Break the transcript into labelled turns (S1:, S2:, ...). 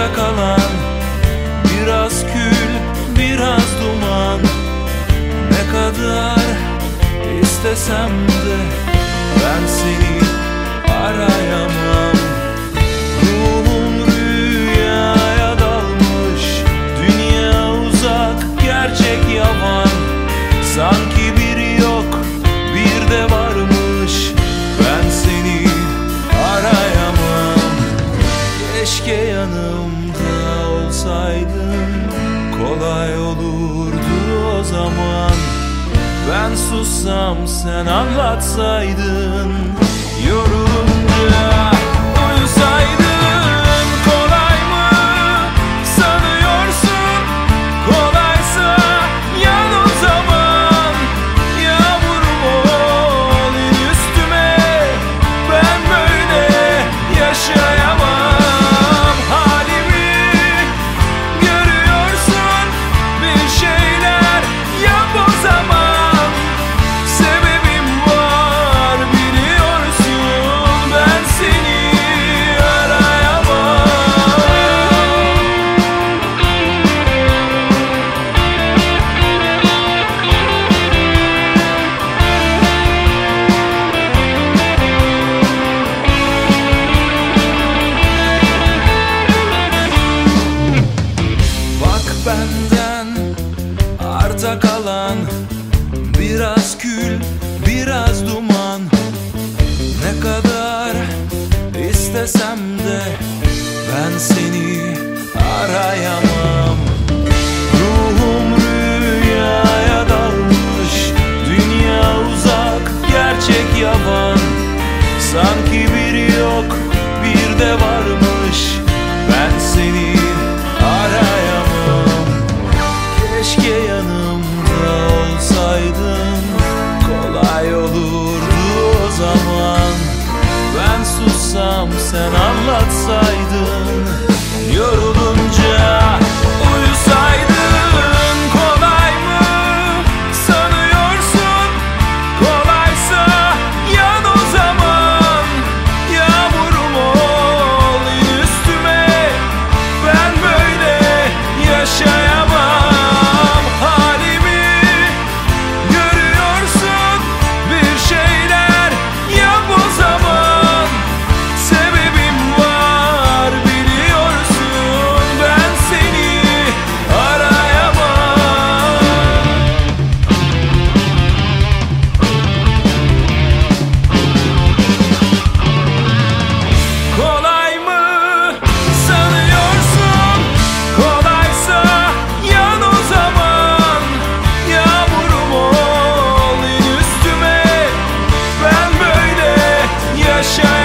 S1: aklımda kalan Biraz kül, biraz duman. Ne kadar istesem de Ben seni arayamam. Ruhum rüyaya dalmış Dünya uzak, gerçek yavan Sanki biri yok, bir de varmış Ben seni arayamam. Keşke yanım Ben sussam sen anlatsaydın Yorulunca arta kalan. Biraz kül, biraz duman. Ne kadar istesem de Ben seni arayamam. Ruhum rüyaya dalmış Dünya uzak, gerçek yavan Sanki biri yok, bir de var anlatsam sen anlatsaydın. shine.